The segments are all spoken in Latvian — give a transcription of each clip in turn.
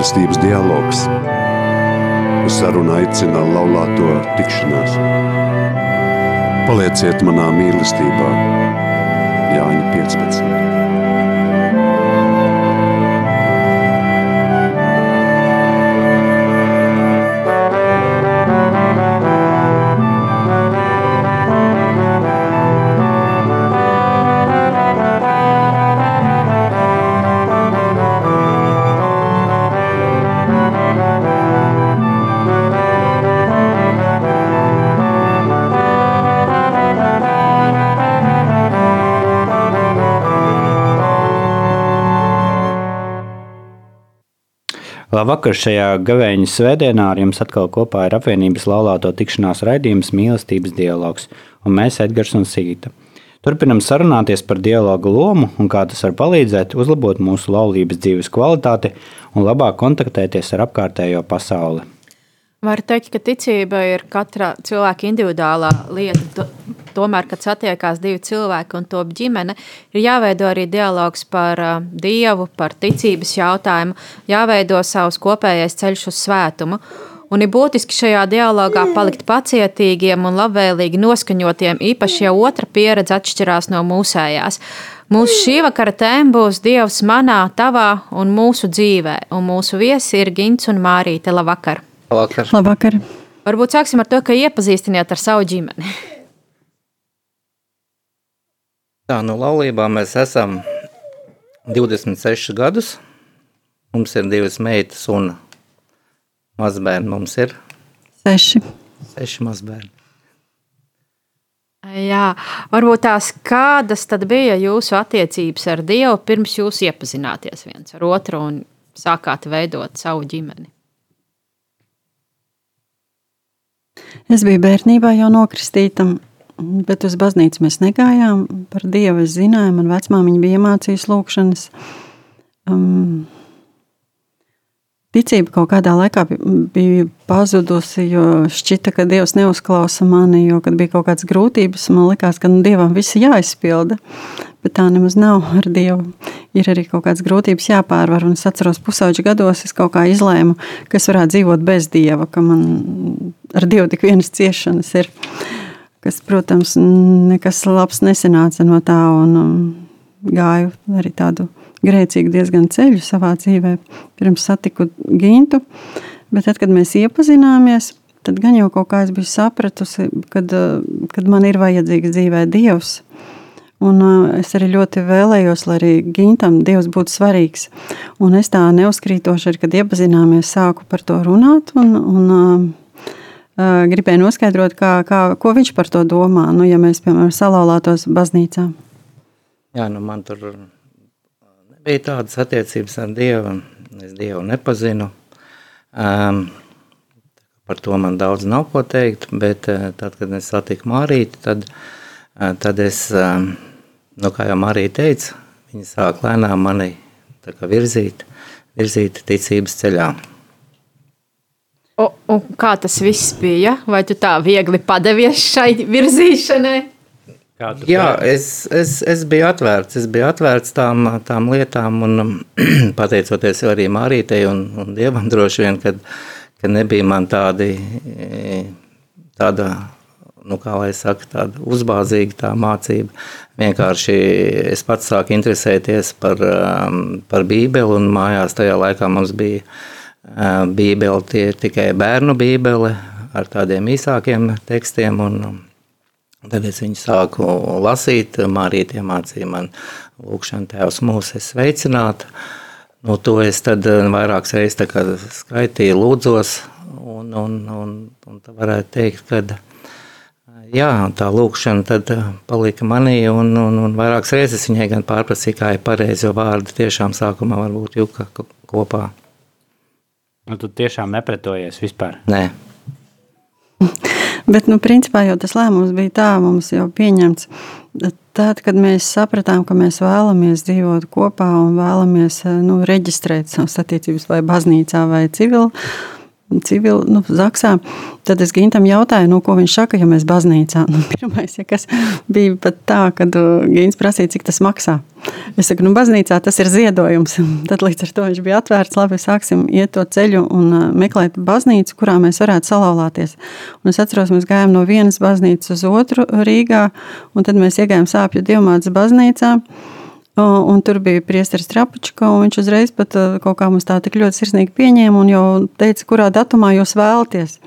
mīlestības dialogs. Uz sarunu aicina laulāto tikšanās. Palieciet manā mīlestībā, Jāņa 15. Labvakar šajā gavēņa svētdienā ar jums atkal kopā ir apvienības laulāto tikšanās raidījums Mīlestības dialogs, un mēs Edgars un Sigita. Turpinam sarunāties par dialogu lomu un kā tas var palīdzēt uzlabot mūsu laulības dzīves kvalitāti un labāk kontaktēties ar apkārtējo pasauli. Var teikt, ka ticība ir katra cilvēka individuālā lieta. Tomēr, kad satiekās divi cilvēki un top ģimene, ir jāveido arī dialogs par uh, dievu, par ticības jautājumu, jāveido savs kopējais ceļš uz svētumu. Un ir būtiski šajā dialogā palikt pacietīgiem un labvēlīgi noskaņotiem, īpaši ja otra pieredze atšķirās no mūsējās. Mūsu šī vakara tēma būs Dievs manā, tavā un mūsu dzīvē, un mūsu viesi ir Gins un Mārīte. Labvakar! Labvakar. Labvakar. Varbūt sāksim ar to, ka iepazīstiniet ar savu ģimeni. Tā, nu, laulībā mēs esam 26 gadus. Mums ir divas meitas un mazbērni. Mums ir seši, seši mazbērni. Jā, varbūt tās kādas tad bija jūsu attiecības ar Dievu pirms jūs iepazināties viens ar otru un sākāt veidot savu ģimeni? Es biju bērnībā jau nokristīta, bet uz baznīcu mēs negājām. Par Dievu es zināju, man vecmāmiņa bija iemācījusi lūkšanas. Um, Ticība kaut kādā laikā bija pazudusi, jo šķita, ka Dievs neuzklausa mani. Jo, kad bija kaut kādas grūtības, man likās, ka nu, Dievam viss jāizpilda. Bet tā nemaz nav ar Dievu. Ir arī kaut kādas grūtības jāpārvar. Es atceros, pusauģi gados es kaut kā izlēmu, ka es varētu dzīvot bez Dieva, ka man ar Dievu tik vienas ciešanas ir. Kas, protams, nekas labs nesenāca no tā. Un, um, gāju arī tādu grēcīgi diezgan ceļu savā dzīvē, pirms satiku Gintu. Bet tad, kad mēs iepazināmies, tad gan jau kaut kā es biju sapratusi, kad, kad man ir vajadzīgs dzīvē Dievs. Un es arī ļoti vēlējos, lai arī Gintam Dievs būtu svarīgs. Un es tā neuzkrītoši, kad iepazināmies, sāku par to runāt. Un, un, uh, gribēju noskaidrot, kā, kā, ko viņš par to domā. Nu, ja mēs, piemēram, salauzātos baznīcā. Jā, nu man tur bija tādas attiecības ar Dievu. Es Dievu nepazinu. Um, par to man daudz nav ko teikt, bet uh, tad, kad es satiku Mārīti, tad, tad es, um, nu, kā jau Mārīte teica, viņa sāk lēnām mani virzīt, virzīt ticības ceļā. O, un kā tas viss bija? Vai tu tā viegli padevies šai virzīšanai? Jā, es, es, es biju atvērts. Es biju atvērts tām, tām lietām, un pateicoties arī Mārītei un, un Dievam, droši vien, kad, kad nebija man tādi, tāda, nu, kā lai saka, tāda uzbāzīga tā mācība. Vienkārši es pats sāku interesēties par, par Bībeli, un mājās tajā laikā mums bija Bībele, tie tikai bērnu Bībele ar tādiem īsākiem tekstiem, un Tad es viņu sāku lasīt, Marīta iemācīja man lūkšanu tēvs mūsu sveicināt. No to es tad eh, vairākas reizes skaitīju, lūdzos, un, un, un, un tā varētu teikt, ka jā, tā lūkšana tad palika manī, un, un, un vairākas reizes viņai gan pārprasīja, kā ir pareizo vārdu, tiešām sākumā varbūt juka kopā. Nu, tu tiešām nepretojies vispār? Nē. Bet, nu, principā jau tas lēmums bija tā, mums jau pieņemts. Tad, kad mēs sapratām, ka mēs vēlamies dzīvot kopā un vēlamies nu, reģistrēt savas attiecības vai baznīcā vai civil, civil, nu, Zaksā. Tad es Gintam jautāju, nu, ko viņš saka, ja mēs baznīcā. Nu, pirmais, ja kas bija pat tā, kad uh, Gins prasīja, cik tas maksā. Es saku, nu, baznīcā tas ir ziedojums. Tad līdz ar to viņš bija atvērts, labi, sāksim iet to ceļu un uh, meklēt baznīcu, kurā mēs varētu salauzties. Es atceros, mēs gājām no vienas baznīcas uz otru Rīgā, un tad mēs iegājām sāpju dievmātes baznīcā. Un tur bija priesteris Trapučko, un viņš uzreiz pat kaut kā mums tā tik ļoti sirsnīgi pieņēma un jau teica, kurā datumā jūs vēlaties.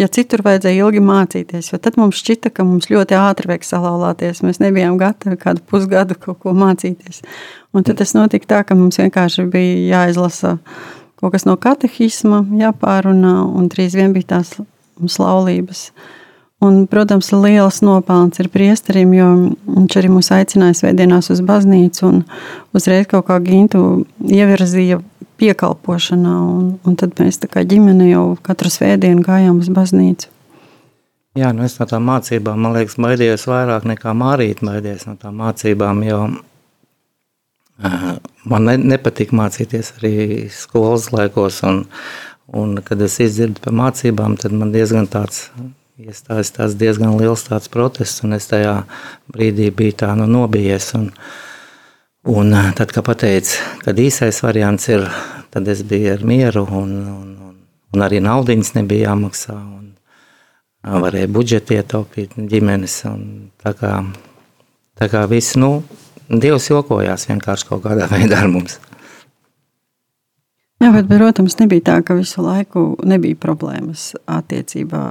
Ja citur vajadzēja ilgi mācīties, jo tad mums šķita, ka mums ļoti ātri vajag salauzties. Mēs nebijām gatavi kādu pusgadu kaut ko mācīties. Un tad tas notika tā, ka mums vienkārši bija jāizlasa kaut kas no katehisma, jāpārunā, un drīz vien bija tās laulības. Un, protams, liels nopelns ir priesterim, jo viņš arī mūs aicināja svētdienās uz baznīcu un uzreiz kaut kā gintu ievirzīja piekalpošanā. Un, un tad mēs kā ģimene jau katru svētdienu gājām uz baznīcu. Jā, nu es no tām mācībām, man liekas, baidījos vairāk nekā Mārīta baidījos no tām mācībām, jo man ne, nepatīk mācīties arī skolas laikos, un, un kad es izdzirdu par mācībām, tad man diezgan tāds iestājas tās diezgan liels tāds protests, un es tajā brīdī biju tā nu nobijies. Un, un tad, kad pateica, kad īsais variants ir, tad es biju ar mieru, un, un, un, un arī naudiņas nebija jāmaksā, un varēja budžeti ietaupīt ģimenes, tā kā, tā kā viss, nu, Dievs jokojās vienkārši kaut kādā veidā ar mums. Jā, bet, protams, nebija tā, ka visu laiku nebija problēmas attiecībā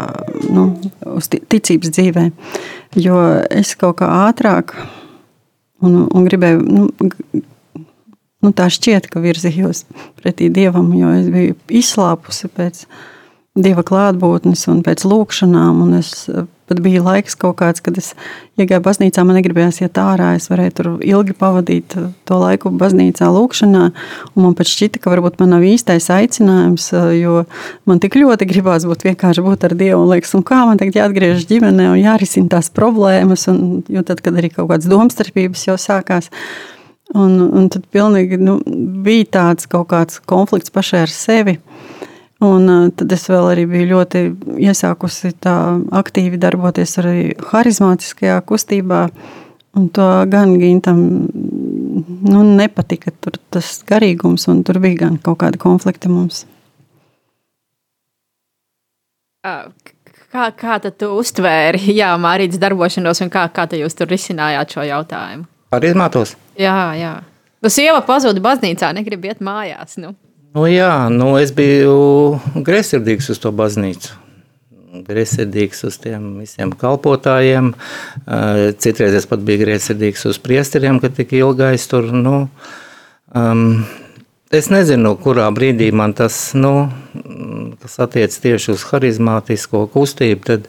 nu, uz ticības dzīvē. Jo es kaut kā ātrāk un, un gribēju, nu, nu, tā šķiet, ka virzījos pretī dievam, jo es biju izslāpusi pēc dieva klātbūtnes un pēc lūkšanām. Un es pat bija laiks kaut kāds, kad es iegāju baznīcā, man negribējās iet ārā. Es varēju tur ilgi pavadīt to laiku baznīcā, lūkšanā. Man pat šķita, ka varbūt man nav īstais aicinājums, jo man tik ļoti gribās būt vienkārši būt ar Dievu. Un liekas, un kā man tagad jāatgriežas ģimenē un jārisina tās problēmas. Un, jo tad, kad arī kaut kādas domstarpības jau sākās. Un, un tad pilnīgi, nu, bija tāds kaut kāds konflikts pašai ar sevi. Un tad es vēl arī biju ļoti iesākusi tā aktīvi darboties arī harizmātiskajā kustībā. Un to gan Gintam nu, nepatika tur tas garīgums, un tur bija gan kaut kādi konflikti mums. Kā, kā tu uztvēri Jā, Mārītas darbošanos un kā, kā jūs tur risinājāt šo jautājumu? Harizmātos? Jā, jā. Nu, sieva pazuda baznīcā, negrib iet mājās. Nu. Nu, jā, nu, es biju greizsirdīgs uz to baznīcu. Greizsirdīgs uz tiem visiem kalpotājiem. Eh, citreiz es pat biju greizsirdīgs uz priesteriem, kad tik ilgais tur. Nu, um, es nezinu, kurā brīdī man tas, nu, tas attiec tieši uz harizmātisko kustību. Tad,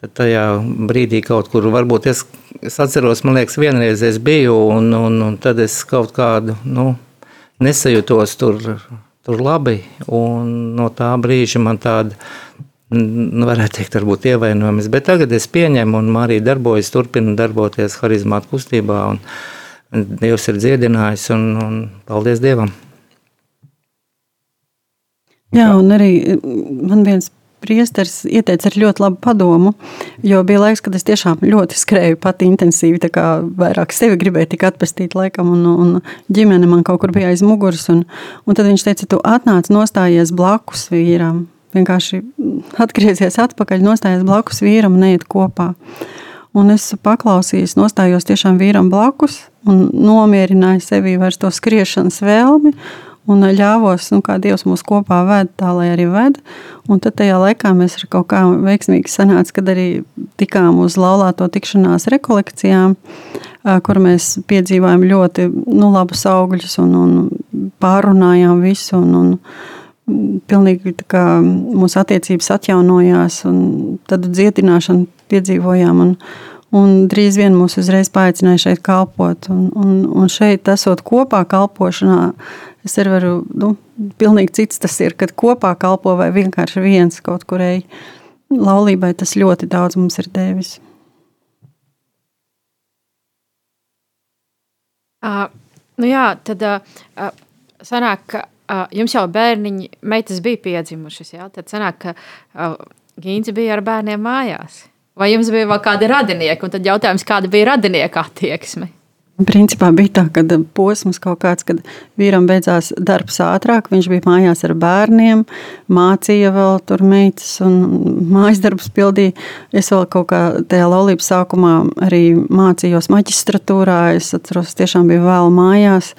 tad tajā brīdī kaut kur varbūt es, es atceros, man liekas, vienreiz es biju, un, un, un tad es kaut kādu, nu, nesajūtos tur tur labi. No tā brīža man tāda, nu, varētu teikt, varbūt ievainojums. Bet tagad es pieņemu un arī darbojas, turpinu darboties harizmātu kustībā. Dievs ir dziedinājis un, un paldies Dievam. Jā, un arī man viens priesteris ieteica ļoti labu padomu, jo bija laiks, kad es tiešām ļoti skrēju pati intensīvi, tā kā vairāk sevi gribēju tik atpestīt laikam, un, un ģimene man kaut kur bija aiz muguras, un, un tad viņš teica, tu atnāc nostājies blakus vīram, vienkārši atgriezies atpakaļ, nostājies blakus vīram un neiet kopā. Un es paklausījos, nostājos tiešām vīram blakus un nomierināju sevi vairs to skriešanas vēlmi, un ļāvos, nu, kā Dievs mūs kopā ved, tā lai arī ved. Un tad tajā laikā mēs ar kaut kā veiksmīgi sanāca, kad arī tikām uz laulāto tikšanās rekolekcijām, kur mēs piedzīvājām ļoti nu, labus augļus un, un pārunājām visu. Un, un, pilnīgi kā mūsu attiecības atjaunojās, un tad dziedināšanu piedzīvojām. Un, un drīz vien mūs uzreiz paaicināja šeit kalpot. Un, un, un šeit, esot kopā kalpošanā, Es arī varu, nu, pilnīgi cits tas ir, kad kopā kalpo vai vienkārši viens kaut kurai laulībai. Tas ļoti daudz mums ir devis. Uh, nu jā, tad uh, sanāk, ka jums jau bērniņi, meitas bija piedzimušas, jā? tad sanāk, ka Gīns bija ar bērniem mājās. Vai jums bija vēl kādi radinieki? Un tad jautājums, kāda bija radinieka attieksme? Principā bija tā, ka posms kaut kāds, kad vīram beidzās darbs ātrāk, viņš bija mājās ar bērniem, mācīja vēl tur meitas un mājas darbus pildīja. Es vēl kaut kā tajā laulības sākumā arī mācījos maģistratūrā, es atceros, tiešām biju vēl mājās.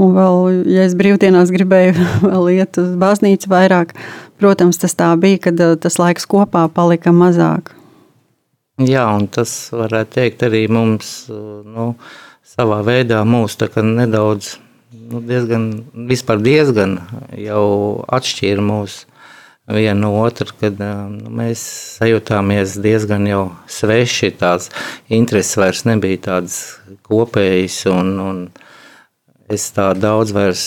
Un vēl, ja es brīvdienās gribēju vēl iet uz baznīcu vairāk, protams, tas tā bija, kad uh, tas laiks kopā palika mazāk. Jā, un tas varētu teikt arī mums, nu, savā veidā mūs nedaudz, nu, diezgan, vispār diezgan jau atšķīra mūs viena no otras, kad nu, mēs sajūtāmies diezgan jau sveši. Tās intereses vairs nebija tādas kopējas, un, un es tā daudz vairs.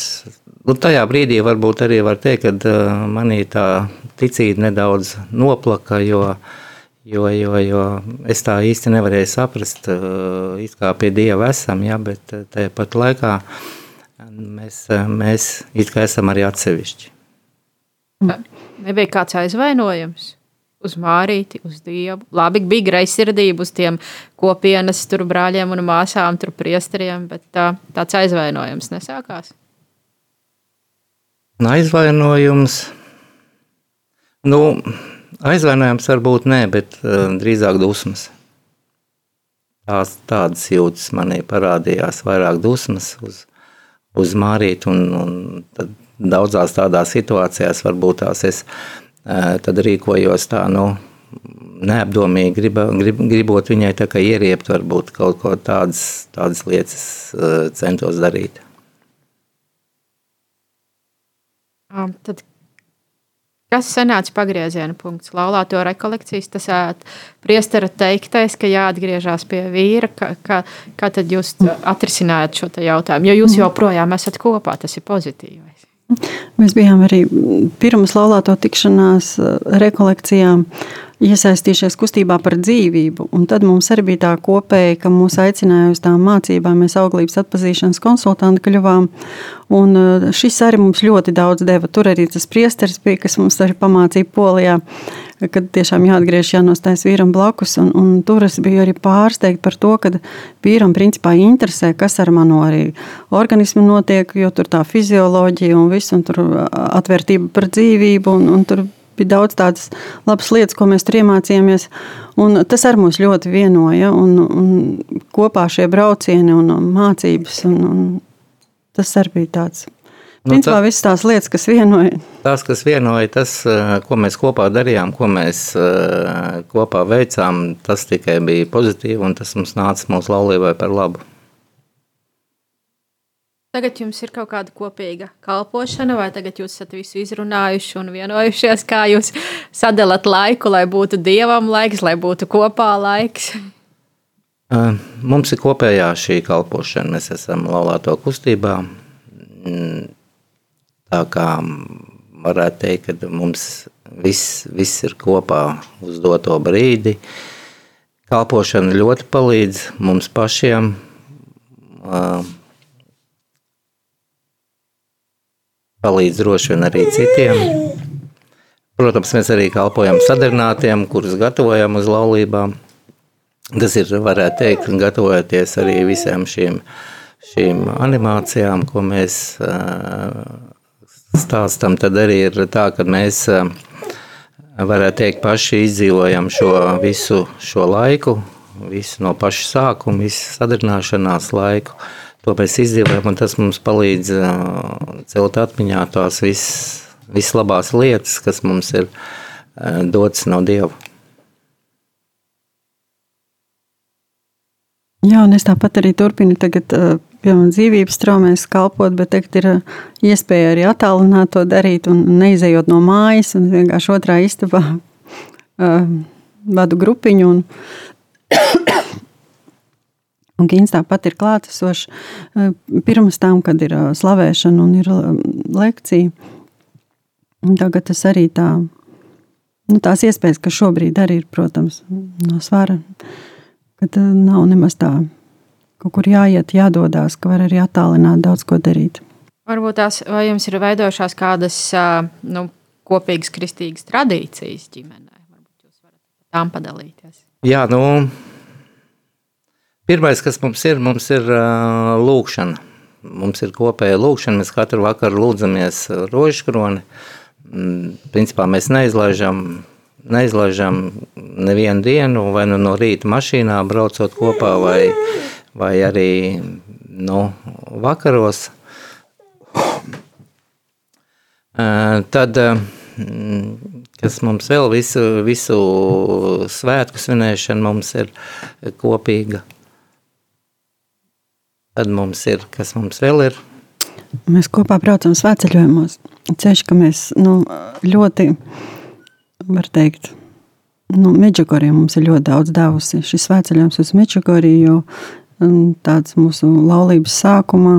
Nu, tajā brīdī varbūt arī var teikt, ka manī tā ticība nedaudz noplaka, jo uh, Jo, jo, jo es tā īsti nevarēju saprast, eh, kā pie Dieva esam, ja, bet eh, tajā pat laikā mēs, eh, mēs esam arī atsevišķi. Nebija kāds aizvainojums uz Mārīti, uz Dievu. Labi, bija greizsirdība uz tiem kopienas tur brāļiem un māsām, tur priesteriem, bet tā, tāds aizvainojums nesākās. Aizvainojums, nu, Aizvainojums varbūt nē, bet uh, drīzāk dusmas. Tās, tādas jūtas manī parādījās, vairāk dusmas uz, uz Mārītu. Un, un daudzās tādās situācijās varbūt tās es uh, rīkojos tā, nu, neapdomīgi, griba, grib, gribot viņai ieriept, varbūt kaut ko tādas, tādas lietas uh, centos darīt. Tad Kas sanāca pagrieziena punkts? Laulāto rekolekcijas, tas priestera teiktais, ka jāatgriežas pie vīra. Kā, kā, kā tad jūs atrisinājāt šo jautājumu? Jo jūs joprojām esat kopā, tas ir pozitīvais. Mēs bijām arī pirms laulāto tikšanās rekolekcijām iesaistījušies kustībā par dzīvību. Un tad mums arī bija tā kopēja, ka mūs aicināja uz tām mācībām. Mēs auglības atpazīšanas konsultanti kļuvām. Un uh, šis arī mums ļoti daudz deva. Tur arī tas priesteris bija, kas mums arī pamācīja polijā, kad tiešām jāatgriež jānostājas vīram blakus. Un, un tur es biju arī pārsteigta par to, ka vīram principā interesē, kas ar manu arī organismu notiek, jo tur tā fizioloģija un viss, un tur atvērtība par dzīvību, un, un tur bija daudz tādas labas lietas, ko mēs tur iemācījāmies. Un tas arī mūs ļoti vienoja. Un, un kopā šie braucieni un mācības, un, un tas arī bija tāds. Nu, Principā visas tās lietas, kas vienoja. Tās, kas vienoja, tas, eh, ko mēs kopā darījām, ko mēs eh, kopā veicām, tas tikai bija pozitīvi un tas mums nāca mūsu laulībai par labu. Tagad jums ir kaut kāda kopīga kalpošana, vai tagad jūs esat visu izrunājuši un vienojušies, kā jūs sadalāt laiku, lai būtu dievam laiks, lai būtu kopā laiks? Mums ir kopējā šī kalpošana. Mēs esam laulāto kustībā. Mm, tā kā varētu teikt, ka mums viss, viss ir kopā uz doto brīdi. Kalpošana ļoti palīdz mums pašiem. Uh, palīdz droši vien arī citiem. Protams, mēs arī kalpojam sadarbinātiem, kurus gatavojam uz laulībām. Tas ir, varētu teikt, gatavoties arī visiem šīm, šīm animācijām, ko mēs stāstam. Tad arī ir tā, ka mēs, varētu teikt, paši izdzīvojam šo visu šo laiku, visu no paša sākuma, visu sadarbināšanās laiku to mēs izdzīvojam, un tas mums palīdz celt atmiņā tās visas, vislabās lietas, kas mums ir dotas no Dieva. Jā, un es tāpat arī turpinu tagad, piemēram, dzīvības traumēs kalpot, bet tagad ir iespēja arī attālināt to darīt un neizejot no mājas un vienkārši otrā istabā vadu grupiņu un Un Gins tāpat ir klātesošs eh, pirms tam, kad ir eh, slavēšana un ir eh, lekcija. Un tagad tas arī tā, nu, tās iespējas, kas šobrīd arī ir, protams, no svara, kad nav nemaz tā kaut kur jāiet, jādodās, ka var arī attālināt daudz ko darīt. Varbūt tās, vai jums ir veidojušās kādas nu, kopīgas kristīgas tradīcijas ģimenē? Varbūt jūs varat tām padalīties. Jā, nu, pirmais, kas mums ir, mums ir uh, lūkšana. Mums ir kopēja lūkšana, mēs katru vakaru lūdzamies rožkroni. Mm, principā mēs neizlaižam, neizlaižam nevienu dienu, vai nu no rīta mašīnā braucot kopā, vai, vai arī nu, vakaros. Tad, kas mums vēl visu, visu svētku svinēšana mums ir kopīga. Tad mums ir, kas mums vēl ir? Mēs kopā braucam svētceļojumos. Ceļš, ka mēs nu, ļoti, var teikt, nu, Meģikorija mums ir ļoti daudz devusi. Šis svētceļojums uz Meģikoriju, jo tāds mūsu laulības sākumā,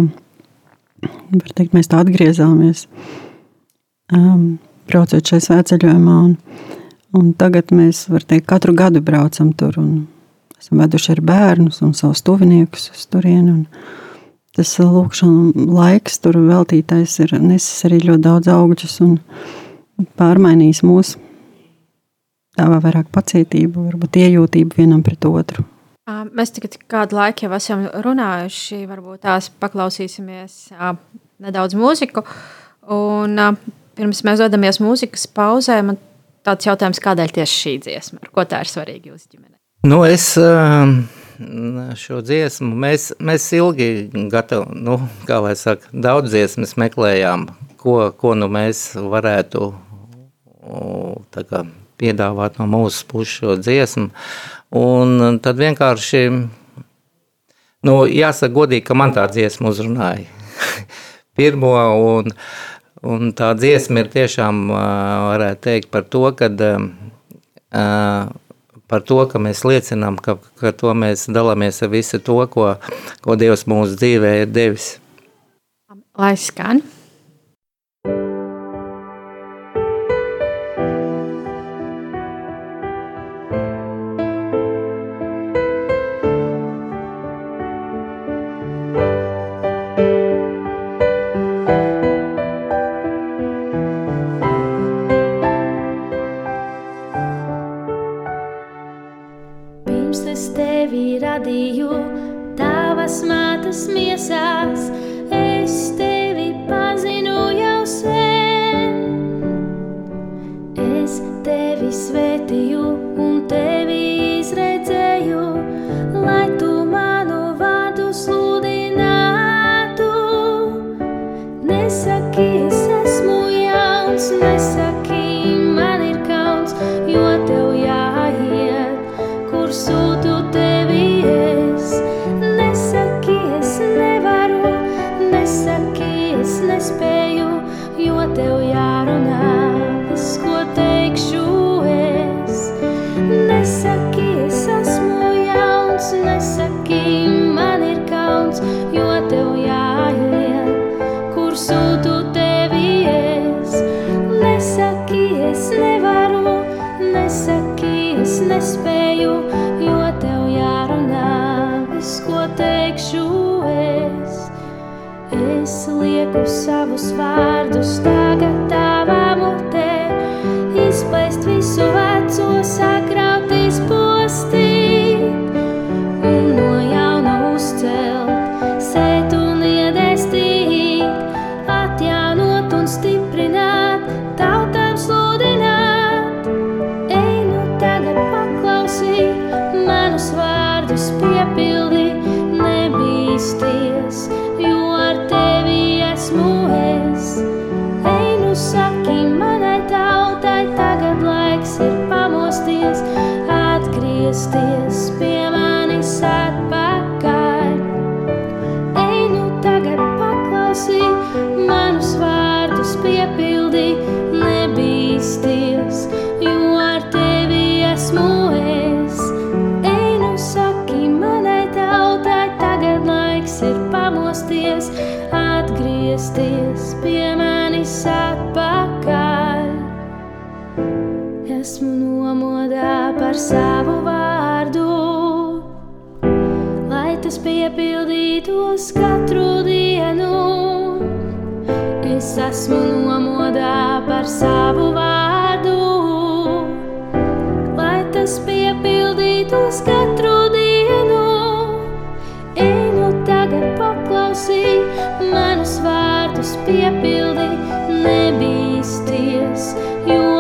var teikt, mēs tā atgriezāmies um, braucot šajā svētceļojumā. Un, un tagad mēs teikt, katru gadu braucam tur un esam veduši ar bērnus un savus tuviniekus uz turieni. Tas lūkšana laiks tur veltītais ir nesis arī ļoti daudz augļus un pārmainījis mūsu. Dāvā vairāk pacietību, varbūt iejūtību vienam pret otru. Mēs tagad kādu laiku jau esam runājuši, varbūt tās paklausīsimies nedaudz mūziku. Un Pirms mēs dodamies mūzikas pauzē, man tāds jautājums, kādēļ tieši šī dziesma? Ar ko tā ir svarīga jūsu ģimenei? Nu, es ehm, šo dziesmu, mēs, mēs ilgi gatavi, nu, kā lai saka, daudz dziesmas meklējām, ko, ko nu mēs varētu kā, piedāvāt no mūsu puses šo dziesmu. Un tad vienkārši, nu, jāsaka godīgi, ka man tā dziesma uzrunāja pirmo un Un tā dziesma ir tiešām, varētu teikt, par to, kad, par to, ka mēs liecinām, ka, ka to mēs dalāmies ar visu to, ko, ko Dievs mūsu dzīvē ir devis. Lai skan! viu até o deixava os fardos. Tá piepildītos katru dienu. es esmu nomodā par savu vārdu, lai tas piepildītos nebīsties, jo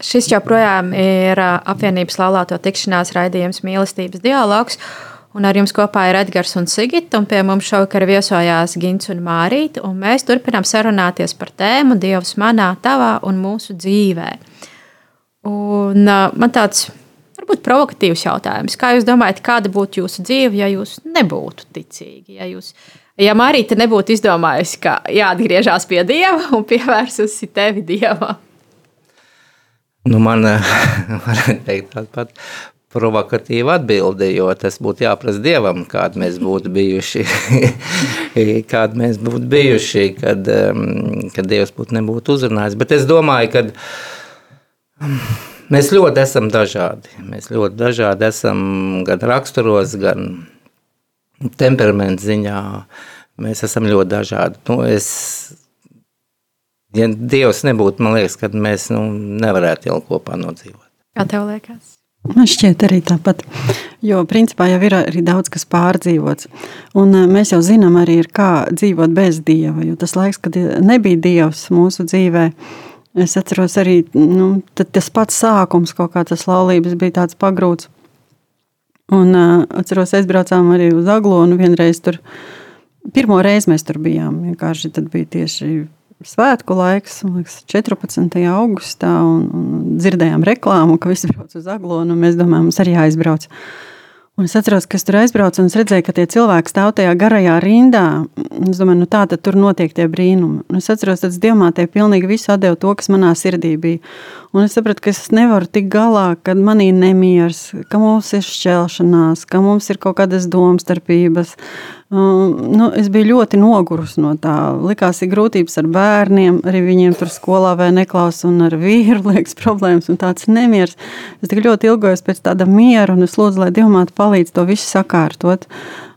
Šis joprojām ir apvienības laulāto tikšanās raidījums mīlestības dialogs. Un ar jums kopā ir Edgars un Sigita, un pie mums šovakar viesojās Gins un Mārīta. un Mēs turpinām sarunāties par tēmu Dievs manā, tavā un mūsu dzīvē. Un, man tāds varbūt provokatīvs jautājums. Kā jūs domājat, kāda būtu jūsu dzīve, ja jūs nebūtu ticīgi? Ja, jūs, ja Mārīta nebūtu izdomājusi, ka jāatgriežas pie Dieva un pievērsusi tevi Dievam? Nu, man varētu teikt tādu pat provokatīvu atbildi, jo tas būtu jāprasa Dievam, kādi mēs būtu bijuši, kādi mēs būtu bijuši, kad, um, kad Dievs būtu nebūtu uzrunājis. Bet es domāju, ka um, mēs ļoti esam dažādi. Mēs ļoti dažādi esam gan raksturos, gan temperamentu ziņā. Mēs esam ļoti dažādi. Nu, es Ja Dievs nebūtu, man liekas, ka mēs nu, nevarētu jau kopā nodzīvot. Kā tev liekas? Man šķiet arī tāpat, jo principā jau ir arī daudz kas pārdzīvots. Un eh, mēs jau zinām arī, ir, kā dzīvot bez Dieva, jo tas laiks, kad nebija Dievs mūsu dzīvē, es atceros arī, nu, tas pats sākums kaut kā tas laulības bija tāds pagrūts. Un uh, atceros, aizbraucām arī uz Aglonu vienreiz tur, pirmo reizi mēs tur bijām, vienkārši tad bija tieši svētku laiks, liekas, 14. augustā, un, un dzirdējām reklāmu, ka visi brauc uz Aglonu, un mēs domājam, mums arī jāizbrauc. Un es atceros, ka es tur aizbraucu un es redzēju, ka tie cilvēki stāv tajā garajā rindā. Es domāju, nu tā tad tur notiek tie brīnumi. Un es atceros, ka Dievmātei pilnīgi visu atdevu to, kas manā sirdī bija. Un es sapratu, ka es nevaru tikt galā, kad manī nemieris, ka mums ir šķelšanās, ka mums ir kaut kādas domstarpības. Um, nu, es biju ļoti nogurusi no tā. Likās, ir grūtības ar bērniem, arī viņiem tur skolā vai neklausa, un ar vīru liekas problēmas un tāds nemieris. Es tik ļoti ilgojos pēc tāda miera, un es lūdzu, lai Dievmāte palīdz to visu sakārtot.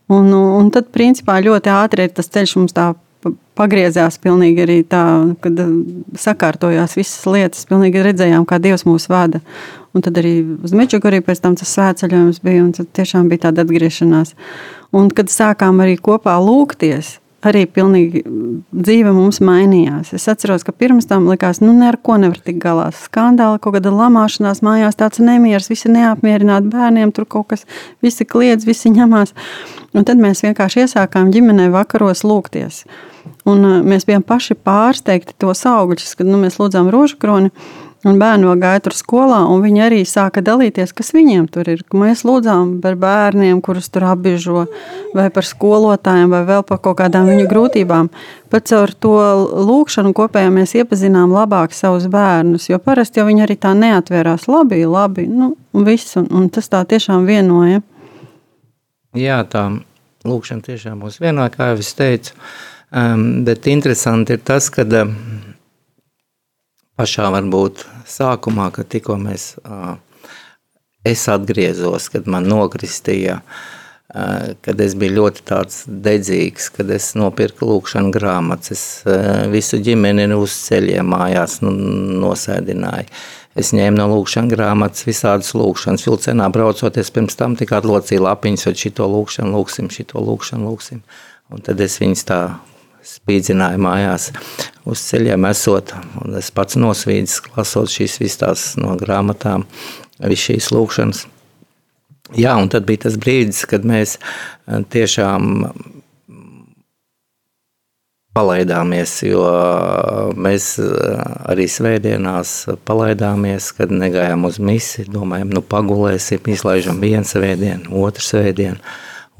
Un, un tad, principā, ļoti ātri ir tas ceļš mums tā pagriezās pilnīgi arī tā, kad sakārtojās visas lietas. Pilnīgi redzējām, kā Dievs mūs vada. Un tad arī uz Mečugu arī pēc tam tas svētceļojums bija, un tad tiešām bija tāda atgriešanās. Un kad sākām arī kopā lūgties, arī pilnīgi dzīve mums mainījās. Es atceros, ka pirms tam likās, nu, ne ar ko nevar tikt galā. Skandāli, kaut kāda lamāšanās mājās, tāds nemieris, visi neapmierināti bērniem, tur kaut kas, visi kliedz, visi ņemās. Un tad mēs vienkārši iesākām ģimenē vakaros lūgties. Un mēs bijām paši pārsteigti tos augļus, kad nu, mēs lūdzām rožu kroni. Un bērni vēl gāja tur skolā, un viņi arī sāka dalīties, kas viņiem tur ir. Mēs lūdzām par bērniem, kurus tur apbiežo, vai par skolotājiem, vai vēl par kaut kādām viņu grūtībām. Pat caur to lūkšanu kopējā mēs iepazinām labāk savus bērnus, jo parasti jau viņi arī tā neatvērās labi, labi, nu, viss, un, un tas tā tiešām vienoja. Jā, tā lūkšana tiešām mūs vienoja, kā jau es teicu, um, bet interesanti ir tas, ka um, pašā varbūt sākumā, kad tikko mēs, es atgriezos, kad man nokristīja, kad es biju ļoti tāds dedzīgs, kad es nopirku lūkšanu grāmatas, es visu ģimeni uz ceļiem mājās nu, nosēdināju. Es ņēmu no lūkšanas grāmatas visādas lūkšanas. Vilcienā braucoties pirms tam tikai atlocīju lapiņas, vai šito lūkšanu lūksim, šito lūkšanu lūksim. Un tad es viņus tā spīdzināja mājās uz ceļiem esot. Un es pats nosvīdis, lasot šīs visas no grāmatām, visas šīs lūkšanas. Jā, un tad bija tas brīdis, kad mēs eh, tiešām palaidāmies, jo mēs eh, arī svētdienās palaidāmies, kad negājām uz misi, domājam, nu pagulēsim, izlaižam vienu svētdienu, otru svētdienu,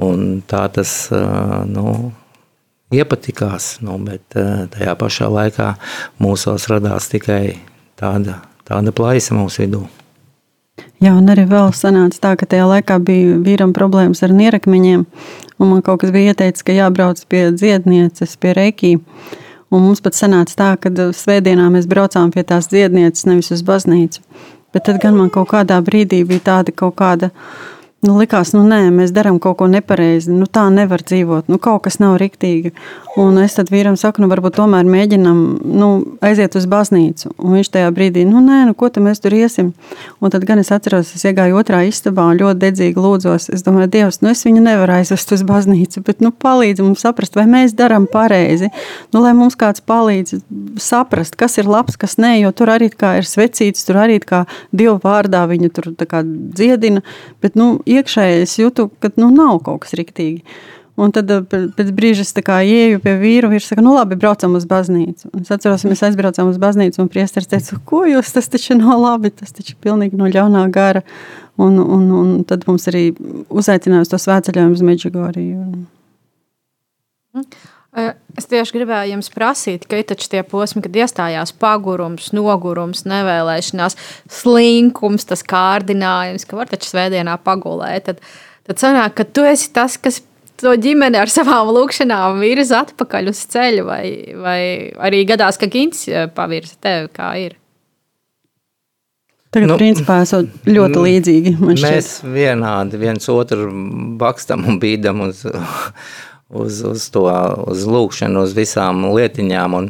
un tā tas, eh, nu, iepatikās, nu, bet tajā pašā laikā mūsos radās tikai tāda, tāda plaisa mūsu vidū. Jā, un arī vēl sanāca tā, ka tajā laikā bija vīram problēmas ar nierakmeņiem, un man kaut kas bija ieteicis, ka jābrauc pie dziednieces, pie reikī. Un mums pat sanāca tā, ka svētdienā mēs braucām pie tās dziednieces, nevis uz baznīcu. Bet tad gan man kaut kādā brīdī bija tāda kaut kāda Nu, likās, nu, nē, mēs darām kaut ko nepareizi. Nu, tā nevar dzīvot. Nu, kaut kas nav riktīgi. Un es tad vīram saku, nu, varbūt tomēr mēģinam nu, aiziet uz baznīcu. Un viņš tajā brīdī, nu, nē, nu, ko tad mēs tur iesim? Un tad gan es atceros, es iegāju otrā istabā un ļoti dedzīgi lūdzos. Es domāju, Dievs, nu, es viņu nevaru aizvest uz baznīcu, bet, nu, palīdzi mums saprast, vai mēs darām pareizi. Nu, lai mums kāds palīdz saprast, kas ir labs, kas nē, jo tur arī ir svecīts, tur arī kā Dieva vārdā viņu tur dziedina. Bet, nu, iekšēji es jūtu, ka nu, nav kaut kas riktīgi. Un tad eh, pēc brīža es ienāku pie vīra. Viņš teica, nu labi, braucam uz baznīcu. Un es atceros, mēs aizbraucām uz baznīcu, un priesteris teica, ko jūs tas taču nav labi, tas taču ir pilnīgi no ļaunā gara. Un, un, un tad mums arī uzaicinājums to svētceļojumu uz Meģigoriju. Es tieši gribēju jums prasīt, ka ir taču tie posmi, kad iestājās pagurums, nogurums, nevēlēšanās, slinkums, tas kārdinājums, ka var taču svētdienā pagulēt. Tad, tad sanāk, ka tu esi tas, kas to ģimeni ar savām lūkšanām virza atpakaļ uz ceļu, vai, vai arī gadās, ka Gins pavirza tevi, kā ir. Tagad, nu, principā, esam ļoti līdzīgi. Mēs vienādi viens otru bakstam un bīdam uz, uz, uz to uz lūkšanu, uz visām lietiņām. Un,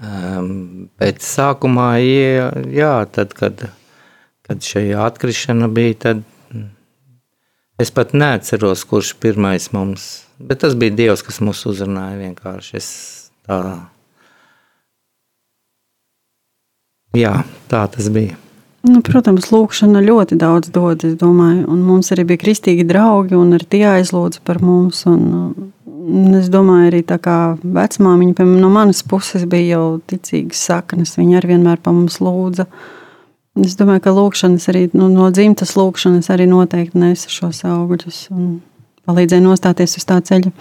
um, bet sākumā, jā, tad, kad, kad šī atkrišana bija, tad es pat neatceros, kurš pirmais mums, bet tas bija Dievs, kas mūs uzrunāja vienkārši. Es tā, jā, tā tas bija. Nu, protams, lūkšana ļoti daudz dod. Domāju, mums arī bija kristīgi draugi, un arī tie aizlūdza par mums. Un, un es domāju, arī tā kā vecmāmiņa, no manas puses bija jau ticīgas saknes. Viņa arī vienmēr par mums lūdza. Es domāju, ka lūkšanas arī nu, no dzimtas lūkšanas arī noteikti nesa šos augļus un palīdzēja nostāties uz tā ceļa.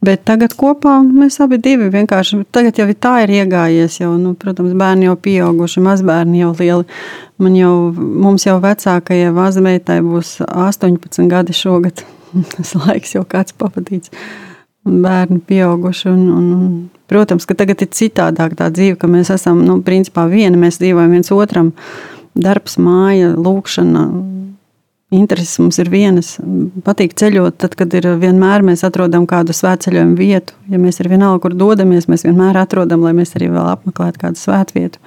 Bet tagad kopā mēs abi divi vienkārši, tagad jau tā ir iegājies. Jau, nu, protams, bērni jau pieauguši, mazbērni jau lieli. Man jau, mums jau vecākajai mazmeitai būs 18 gadi šogad. Tas laiks jau kāds pavadīts. Bērni pieauguši. Un, un, un, protams, ka tagad ir citādāk tā dzīve, ka mēs esam, nu, principā vieni, mēs dzīvojam viens otram. Darbs, māja, lūkšana, Intereses mums ir vienas. Patīk ceļot, tad, kad ir vienmēr mēs atrodam kādu svētceļojumu vietu. Ja mēs ir vienalga, kur dodamies, mēs vienmēr atrodam, lai mēs arī vēl apmeklētu kādu svētvietu.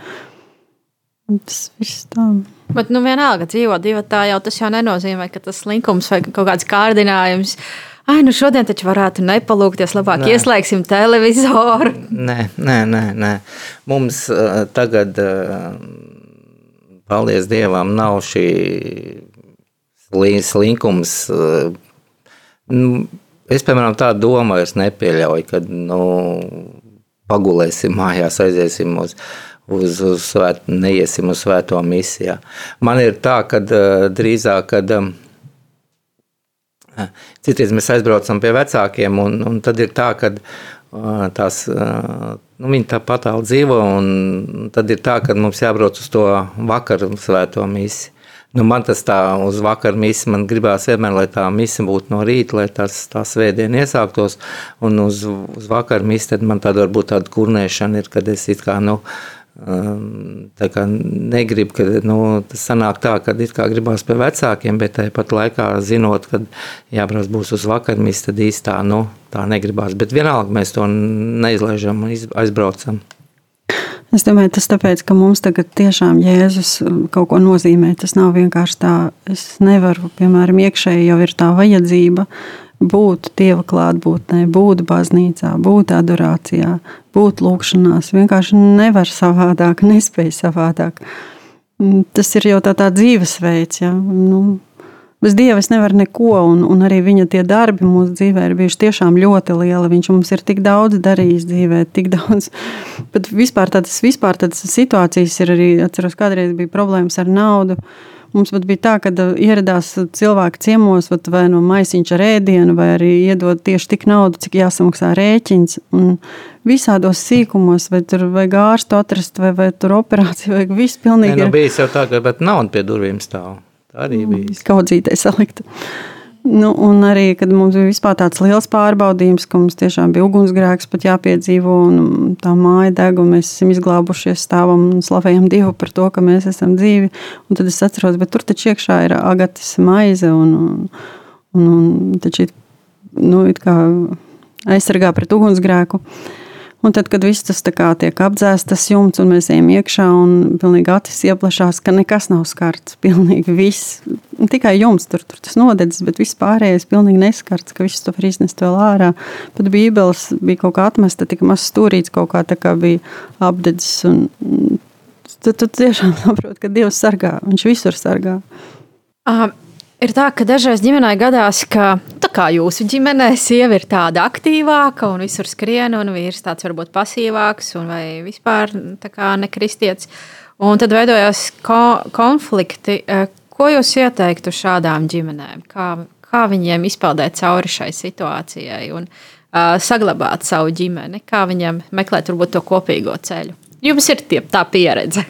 Tas viss tā. Bet, nu, vienalga, dzīvo divi tā jau tas jau nenozīmē, ka tas slinkums vai kaut kāds kārdinājums. Ai, nu šodien taču varētu nepalūgties, labāk nē. ieslēgsim televizoru. Nē, nē, nē. nē. Mums uh, tagad, uh, paldies Dievam, nav šī slinkums. Eh, nu, es, piemēram, tādu domu vairs nepieļauju, kad nu, pagulēsim mājās, aiziesim uz, uz, uz svēt, neiesim uz svēto misiju. Man ir tā, ka eh, drīzāk, kad eh, citreiz mēs aizbraucam pie vecākiem, un, un tad ir tā, ka tās, nu, viņi tāpat dzīvo, un tad ir tā, ka mums jābrauc uz to vakaru svēto misiju. Nu, man tas tā uz vakar misi, man gribās vienmēr, lai tā misi būtu no rīta, lai tas tā svētdiena iesāktos, un uz, uz vakar misi, tad man tāda varbūt tāda kurnēšana ir, kad es it kā, nu, um, tā kā negribu, ka nu, tas sanāk tā, ka it kā gribās pie vecākiem, bet tāpat laikā zinot, ka jābrauc būs uz vakar misi, tad īstā, nu, tā negribās. Bet vienalga mēs to neizlaižam un aizbraucam. Es domāju, tas tāpēc, ka mums tagad tiešām Jēzus um, kaut ko nozīmē. Tas nav vienkārši tā, es nevaru, piemēram, iekšēji jau ir tā vajadzība būt Dieva klātbūtnē, būt baznīcā, būt adorācijā, būt lūkšanās. Vienkārši nevar savādāk, nespēj savādāk. Mm, tas ir jau tā, tā dzīvesveids. Ja? Nu, bez Dieva es nevaru neko, un, un arī viņa tie darbi mūsu dzīvē ir bijuši tiešām ļoti lieli. Viņš mums ir tik daudz darījis dzīvē, tik daudz. Bet vispār tādas, vispār tādas situācijas ir arī, atceros, kādreiz bija problēmas ar naudu. Mums bija tā, ka uh, ieradās cilvēki ciemos, vai no maisiņa ar ēdienu, vai arī iedod tieši tik naudu, cik jāsamaksā rēķins. Un visādos sīkumos, vai tur vajag ārstu atrast, vai, vai tur operācija, vai viss pilnīgi. Nē, nu, bija jau tā, ka nauda pie durvīm stāv. Tā arī bija. Mm, Skaudzītē salikta. Nu, un arī, kad mums bija tāds liels pārbaudījums, ka mums tiešām bija ugunsgrēks, pat jāpiedzīvo, un tā māja deg, un mēs esam izglābušies, stāvam un slavējam Dievu par to, ka mēs esam dzīvi. Un tad es atceros, bet tur taču iekšā ir agatas maize, un, un, un, un taču nu, aizsargā pret ugunsgrēku. Uh, Un tad, kad viss tas tiek apdzēsts, tas jumts, un mēs ejam iekšā, un pilnīgi acis ieplašās, ka nekas nav skarts. Pilnīgi viss. Tikai jumts tur, tur tas nodedzis, bet viss pārējais pilnīgi neskarts, ka viss to var iznest vēl ārā. Pat bībeles bija kaut kā atmesta, tika maz stūrīts, kaut kā tā kā bija apdedzis. Un, tad tu tiešām saproti, ka Dievs sargā, viņš visur sargā. Um. Ir tā, ka dažreiz ģimenē gadās, ka kā jūsu ģimenē sieva ir tāda aktīvāka un visur skrien, un vīrs tāds varbūt pasīvāks vai vispār nekristietis. Un tad veidojās ko konflikti. Eh, ko jūs ieteiktu šādām ģimenēm? Kā, kā viņiem izpeldēt cauri šai situācijai un uh, saglabāt savu ģimeni? Kā viņiem meklēt varbūt, to kopīgo ceļu? Jums ir tie, tā pieredze.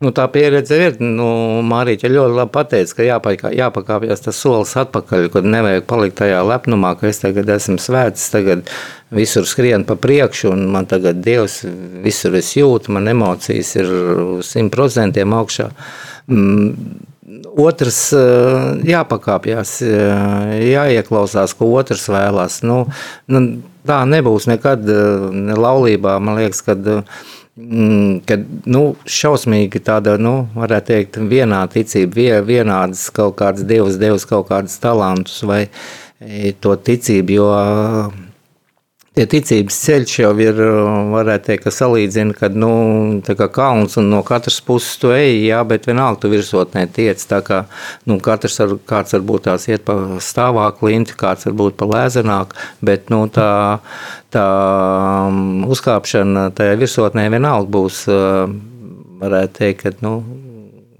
Nu, tā pieredze ir. Nu, Mārīķa ļoti labi pateica, ka jāpakā, jāpakāpjas tas solis atpakaļ, kad nevajag palikt tajā lepnumā, ka es tagad esmu svēts, tagad visur skrien pa priekšu, un man tagad Dievs visur es jūtu, man emocijas ir simt procentiem augšā. Mm, otrs jāpakāpjas, jāieklausās, ko otrs vēlās. Nu, nu, tā nebūs nekad ne laulībā, man liekas, kad Mm, kad nu, šausmīgi tāda, nu, varētu teikt, vienāda ticība, vienādas kaut kādas dievs, devis kaut kādus talantus vai e, to ticību, jo tie ticības ceļš jau ir, varētu teikt, ka salīdzina, kad, nu, kā kalns un no katras puses tu ej, jā, bet vienalga tu virsotnē tiec, tā kā, nu, katrs ar, kāds varbūt tās iet pa stāvāk linti, kāds varbūt pa lēzenāk, bet, nu, tā, tā um, uzkāpšana tajā virsotnē vienalga būs, uh, varētu teikt, ka, nu,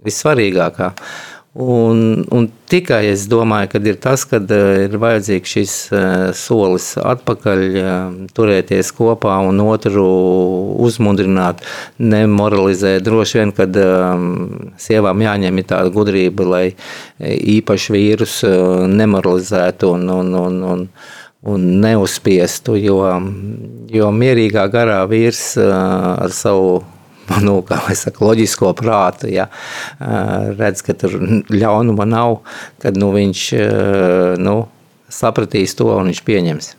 vissvarīgākā. Un, un tikai es domāju, ka ir tas, ka uh, ir vajadzīgs šis uh, solis atpakaļ, turēties kopā un otru uzmundrināt, nemoralizēt. Droši vien, kad sievām jāņem tāda gudrība, lai īpaši vīrus nemoralizētu un, un, un, un un neuzspiestu, jo, jo mierīgā garā vīrs ar savu nu, saka, loģisko prātu, ja redz, ka tur ļaunuma nav, tad nu, viņš nu, sapratīs to un viņš pieņems.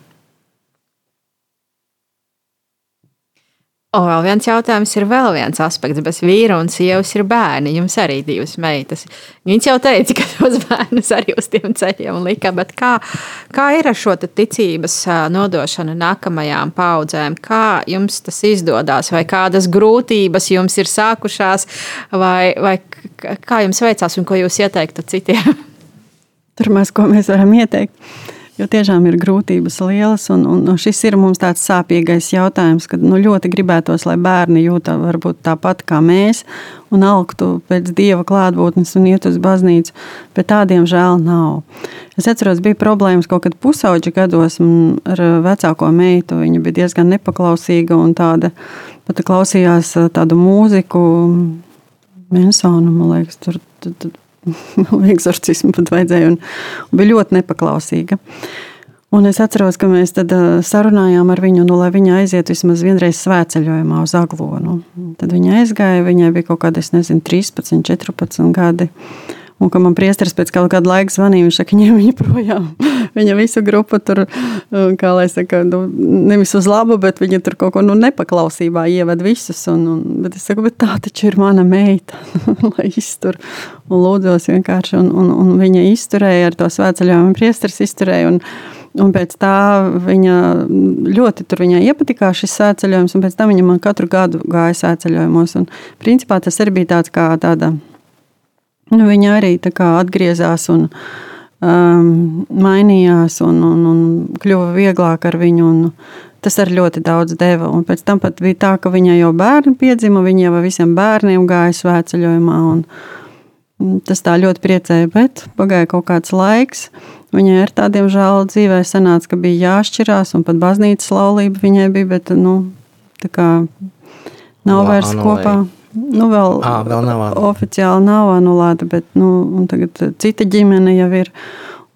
Un vēl viens jautājums ir vēl viens aspekts. Bez vīra un sievas ir bērni. Jums arī divas meitas. Viņš jau teica, ka tos bērnus arī uz tiem ceļiem lika. Bet kā, kā ir ar šo ticības nodošanu nākamajām paudzēm? Kā jums tas izdodas? Vai kādas grūtības jums ir sākušās? Vai, vai kā jums veicās un ko jūs ieteiktu citiem? Tur mēs, ko mēs varam ieteikt. Jo tiešām ir grūtības lielas, un, un šis ir mums tāds sāpīgais jautājums, kad nu, ļoti gribētos, lai bērni jūtas varbūt tāpat kā mēs, un augtu pēc dieva klātbūtnes un iet uz baznīcu, bet tādiem žēl nav. Es atceros, bija problēmas kaut kad pusauģa gados ar vecāko meitu. Viņa bija diezgan nepaklausīga un tāda pat klausījās tādu mūziku, Mensonu, man liekas, tur, tur, tur eksorcismu pat vajadzēja, un, un bija ļoti nepaklausīga. Un es atceros, ka mēs tad sarunājām ar viņu, nu, lai viņa aizietu vismaz vienreiz svētceļojumā uz Aglonu. Tad viņa aizgāja, viņai bija kaut kādi, nezinu, 13, 14 gadi. Un ka man priesteris pēc kaut kāda laika zvanīja, viņš saka, ņem viņu projām. viņa visu grupu tur, kā lai saka, nu, nevis uz labu, bet viņa tur kaut ko nu, nepaklausībā ieved visus. Un, un, bet es saku, bet tā taču ir mana meita, lai iztur. Un lūdzos vienkārši, un, un, un viņa izturēja ar to svētceļojumu, priesteris izturēja. Un, Un pēc tā viņa ļoti iepatikās šis sēceļojums, un pēc tam viņa man katru gadu gāja sēceļojumos. Un, principā tas arī bija tāds kā tāda Nu, viņa arī atgriezās un, um, mainījās un, un, un kļuva vieglāk ar viņu. Un, Tas arī ļoti daudz deva. Un pēc tam bija tā, ka viņai jau bērni piedzima, viņa jau visiem bērniem gāja svētceļojumā. Tas tā ļoti priecēja, bet pagāja kaut kāds laiks. Viņai ar tādiem žēl dzīvē sanāca, ka bija jāšķirās, un pat baznīcas laulība viņai bija, bet nu, tā kā nav vairs kopā. Nu, vēl, à, vēl nav oficiāli nav anulēta, bet nu, tagad cita ģimene jau ir.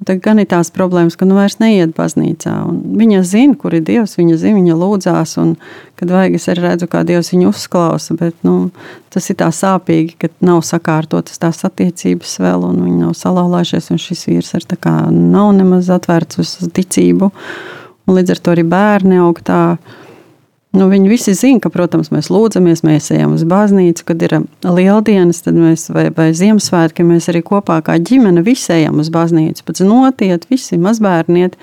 Tad gan ir tās problēmas, ka nu vairs neiet baznīcā. Viņa zina, kur ir Dievs, viņa zina, viņa lūdzās. Un, kad vajag, es arī redzu, kā Dievs viņu uzklausa. Bet, nu, tas ir tā sāpīgi, ka nav sakārtotas tās attiecības vēl, un viņi nav salauzājušies. Šis vīrs ir nav nemaz atvērts uz ticību. Un līdz ar to arī bērni aug tā Nu, viņi visi zina, ka, protams, mēs lūdzamies, mēs ejam uz baznīcu, kad ir lieldienas, tad mēs vai, vai Ziemassvētki mēs arī kopā kā ģimene visi ejam uz baznīcu. Pēc notiet, visi mazbērniet,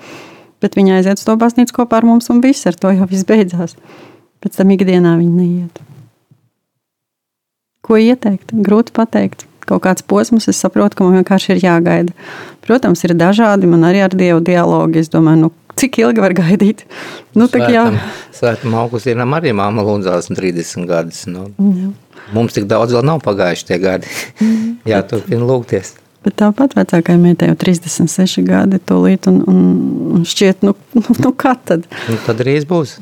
bet viņi aiziet uz to baznīcu kopā ar mums un viss ar to jau viss beidzās. Pēc tam ikdienā viņi neiet. Ko ieteikt? Grūti pateikt. Kaut kāds posms, es saprotu, ka man vienkārši ir jāgaida. Protams, ir dažādi, man arī ar Dievu dialogi. Es domāju, nu, Cik ilgi var gaidīt? Nu, Svētam, Svētam Augustīnam arī māma lūdzās 30 gadus. Nu, jā. Mums tik daudz vēl nav pagājuši tie gadi. Jā, turpina lūgties. Bet tāpat vecākajai meitai jau 36 gadi, tūlīt, un, un, un šķiet, nu, nu, nu kā tad? Nu, tad drīz būs.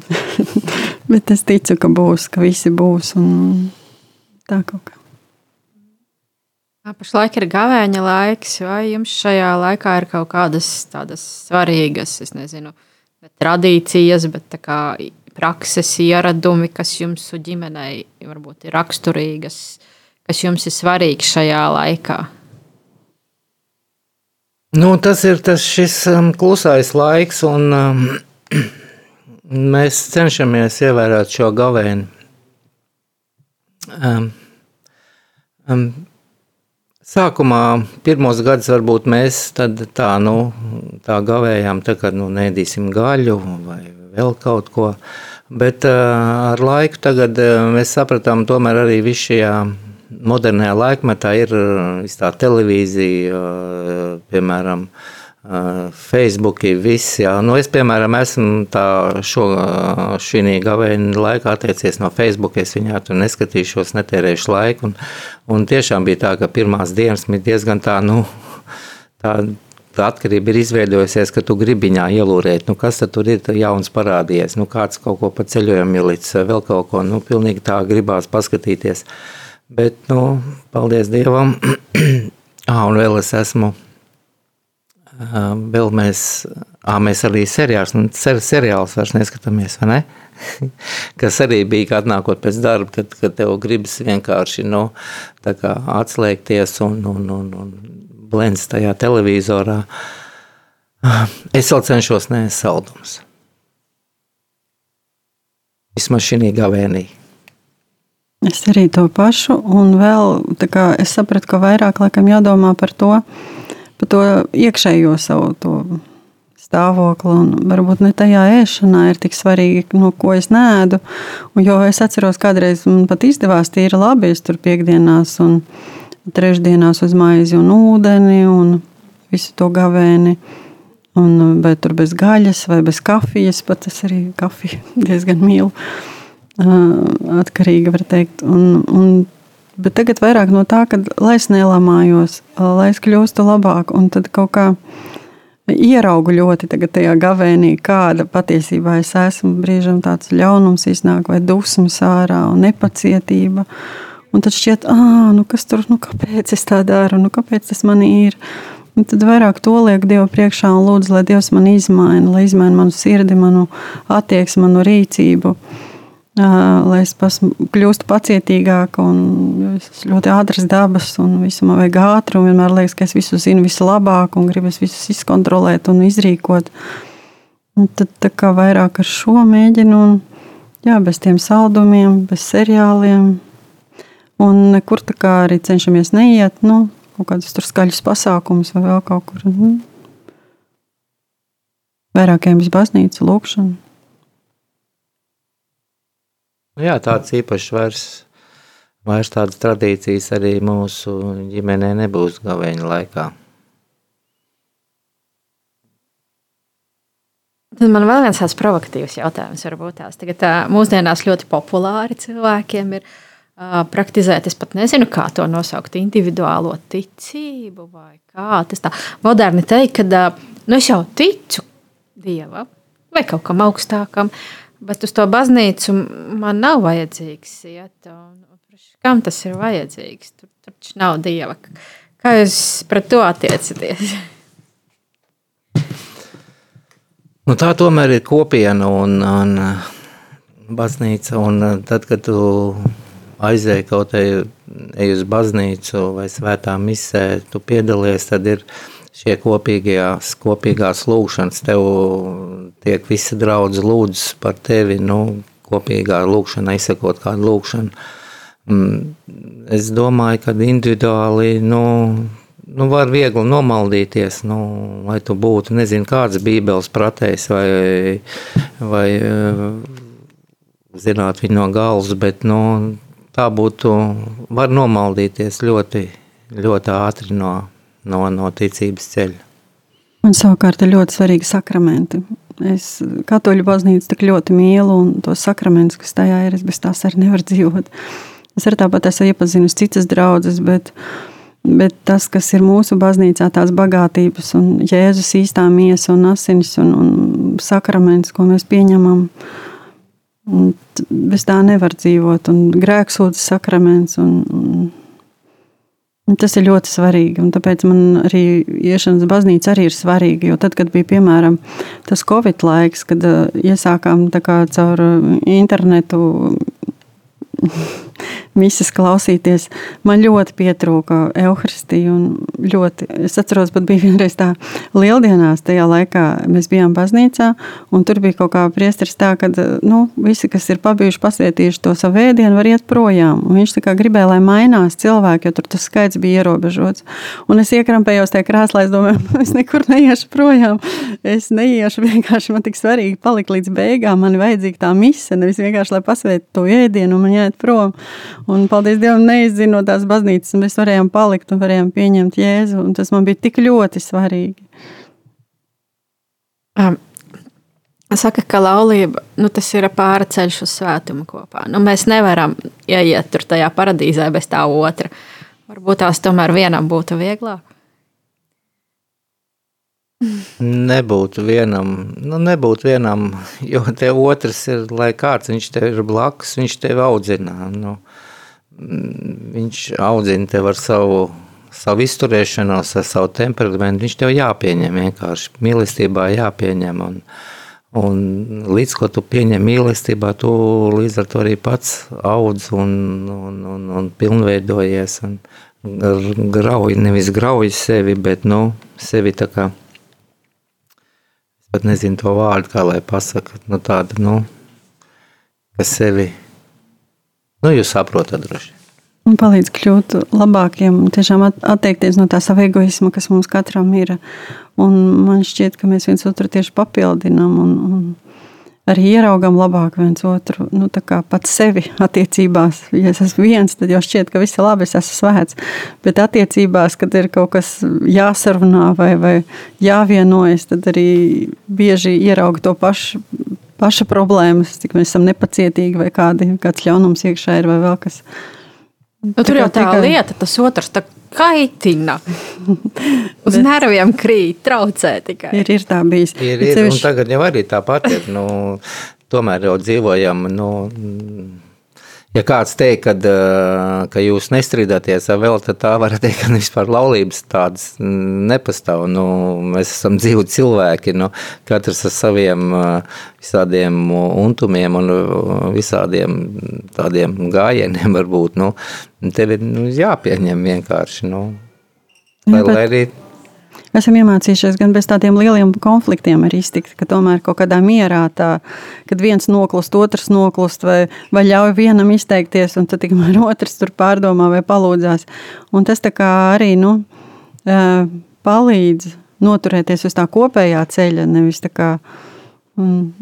Bet es ticu, ka būs, ka visi būs, un tā kaut kā. Pašlaik ir gavēņa laiks, vai jums šajā laikā ir kaut kādas tādas svarīgas, nezinu, tradīcijas, bet kā prakses ieradumi, kas jums ģimenei varbūt ir raksturīgas, kas jums ir svarīgs šajā laikā? Nu, tas ir tas šis um, klusais laiks, un um, mēs cenšamies ievērot šo gavēni. Um, um, Sākumā, pirmos gadus, varbūt mēs tā, nu, tā gavējām, tā, ka nu, nedīsim gaļu vai vēl kaut ko. Bet uh, ar laiku tagad, uh, mēs sapratām, tomēr arī viss šajā modernajā laikmetā ir tā televīzija, uh, piemēram, uh, Facebook, viss. Jā. Nu, es, piemēram, esmu šo, šī gaveņa laikā attiecies no Facebook. Es viņā tur neskatīšos, netērēšu laiku. Un, un tiešām bija tā, ka pirmās dienas bija diezgan tā, nu, tā, tā atkarība ir izveidojusies, ka tu gribi viņā ielūrēt, nu, kas tur ir jauns parādījies. Nu, kāds kaut ko pa ceļojumu ielicis, vēl kaut ko. Nu, pilnīgi tā gribās paskatīties. Bet, nu, paldies Dievam. ah, un vēl es esmu vēl mēs, à, mēs arī seriāls, nu, ser, seriāls vairs neskatāmies, vai ne? Kas arī bija, atnākot pēc darba, kad, kad tev gribas vienkārši, nu, atslēgties un, un, un, un blends tajā televizorā. Es vēl cenšos neēst saldumus. Vismaz šī gavēnī. Es arī to pašu, un vēl kā, es sapratu, ka vairāk laikam jādomā par to, uh, par to iekšējo savu stāvokli. Un varbūt ne tajā ēšanā ir tik svarīgi, no ko es nēdu. Un, jo es atceros, kādreiz man pat izdevās tīri labi. Es tur piekdienās un trešdienās uz maizi un ūdeni un visu to gavēni. Un, vai tur bez gaļas vai bez kafijas, pat es arī kafiju diezgan mīlu. Atkarīgi var teikt. Un, un Bet tagad vairāk no tā, ka lai es nelamājos, lai es kļūstu labāk, un tad kaut kā ieraugu ļoti tajā gavēnī, kāda patiesībā es esmu. Brīžam tāds ļaunums iznāk, vai dusmas ārā, un nepacietība. Un tad šķiet, ah, nu kas tur, nu kāpēc es tā daru, nu kāpēc tas man ir. Un tad vairāk to lieku Dievu priekšā un lūdzu, lai Dievs man izmaina, lai izmaina manu sirdi, manu attieksmi, manu rīcību lai es kļūstu pacietīgāka un ļoti ātras dabas un visu man vajag ātri un vienmēr liekas, ka es visu zinu vislabāk un gribu visus izkontrolēt un izrīkot. Un tad kā vairāk ar šo mēģinu un jā, bez tiem saldumiem, bez seriāliem un nekur tā kā arī cenšamies neiet, nu, kaut kādus tur skaļus pasākumus vai vēl kaut kur. Nu, vairākiem uz baznīcu, lūkšanu. Nu jā, tāds īpašs vairs, vairs tādas tradīcijas arī mūsu ģimenē nebūs gaveņa laikā. Tad man vēl viens tāds provokatīvs jautājums varbūt tās. Tagad tā, mūsdienās ļoti populāri cilvēkiem ir uh, praktizēt, es pat nezinu, kā to nosaukt, individuālo ticību vai kā tas tā. Moderni teikt, ka uh, nu, es jau ticu Dievam vai kaut kam augstākam, bet uz to baznīcu man nav vajadzīgs iet. Un, un, kam tas ir vajadzīgs? Tur taču nav Dieva. Kā jūs pret to attiecaties? Nu, tā tomēr ir kopiena un, un uh, baznīca. Un uh, tad, kad tu aizēji kaut kādā uz baznīcu vai svētā misē, tu piedalies, tad ir šie kopīgās, kopīgās lūkšanas. Tev tiek visi draudz lūdz par tevi, nu, kopīgā lūkšana, izsakot kādu lūkšanu. Mm, es domāju, ka individuāli, nu, nu, var viegli nomaldīties, nu, lai tu būtu, nezinu, kāds bībeles pratējs vai, vai zināt viņu no galvas, bet, nu, tā būtu, var nomaldīties ļoti, ļoti ātri no, no, no ticības ceļa. Man savukārt ir ļoti svarīgi sakramenti. Es katoļu baznīcu tik ļoti mīlu, un tos sakramentus, kas tajā ir, es bez tās arī nevaru dzīvot. Es arī tāpat esmu iepazinusi citas draudzes, bet Bet tas, kas ir mūsu baznīcā, tās bagātības un Jēzus īstā miesa un asinis un, un sakraments, ko mēs pieņemam, bez tā nevar dzīvot. Un grēksūdzes sakraments. Un, un tas ir ļoti svarīgi. Tāpēc man arī iešanas baznīca arī ir svarīga. Jo tad, kad bija piemēram tas Covid laiks, kad uh, iesākām caur internetu misijas klausīties. Man ļoti pietrūka evaharistija. Es atceros, pat bija vienreiz tā lieldienās, tajā laikā mēs bijām baznīcā, un tur bija kaut kā priesteris tā, ka nu, visi, kas ir pabijuši, pasvietījuši to savu vēdienu, var iet projām. Un viņš gribēja, lai mainās cilvēki, jo tur tas skaits bija ierobežots. Un es iekrampējos tajā krēslā, es domāju, es nekur neiešu projām. Es neiešu vienkārši, man tik svarīgi palikt līdz beigām. Man vajadzīga tā mise, nevis vienkārši, lai pasvietītu to ēdienu un man jāiet prom. Un, paldies Dievam, neizzinot tās baznīcas, mēs varējām palikt un varējām pieņemt Jēzu. Tas man bija tik ļoti svarīgi. Um. Saka, ka laulība nu, ir pāri ceļš uz svētumu kopā. Nu, mēs nevaram ieiet tur tajā paradīzē bez tā otra. Varbūt tās tomēr vienam būtu vieglāk. Nebūtu vienam, nu, nebūtu vienam, jo te otrs ir, lai kāds viņš tev ir blakus, viņš tev audzina. Nu, viņš audzina tev ar savu, savu izturēšanos, ar savu temperamentu. Viņš tev jāpieņem vienkārši mīlestībā jāpieņem. Un, un līdz ko tu pieņem mīlestībā, tu līdz ar to arī pats audz un, un, un, un pilnveidojies. Un grauj, nevis grauj sevi, bet nu, sevi tā kā pat nezinu to vārdu, kā lai pasaka, nu tāda, nu, kas sevi, nu jūs saprotat droši. Un palīdz kļūt labākiem, tiešām atteikties no tā sava egoisma, kas mums katram ir. Un man šķiet, ka mēs viens otru tieši papildinām un, un arī ieraugam labāk viens otru, nu, pats sevi attiecībās. Ja es esmu viens, tad jau šķiet, ka viss ir labi, es esmu svēts. Bet attiecībās, kad ir kaut kas jāsarunā vai, vai jāvienojas, tad arī bieži ierauga to pašu. Paša problēmas, cik mēs esam nepacietīgi, vai kādi, kāds ļaunums iekšā ir, vai vēl kas. Nu, tur jau tā tikai... lieta, tas otrs tā kaitina. Uz nerviem krīt, traucē tikai. Ir, ir tā bijis. Ir, ir, sevišķi... tagad jau arī tāpat ir. Nu, tomēr jau dzīvojam. Nu, Ja kāds teikt, ka, ka jūs nestrīdaties ar vēl, tad tā var teikt, ka vispār laulības tādas nepastāv. Nu, mēs esam dzīvi cilvēki, nu, katrs ar saviem visādiem untumiem un visādiem tādiem gājieniem varbūt. Nu, tev ir nu, jāpieņem vienkārši. Nu, lai, Jā, bet... lai arī esam iemācījušies gan bez tādiem lieliem konfliktiem arī iztikt, ka tomēr kaut kādā mierā, tā, kad viens noklust, otrs noklust, vai, vai ļauj vienam izteikties, un tad tikmēr otrs tur pārdomā vai palūdzās. Un tas tā kā arī, nu, palīdz noturēties uz tā kopējā ceļa, nevis tā kā,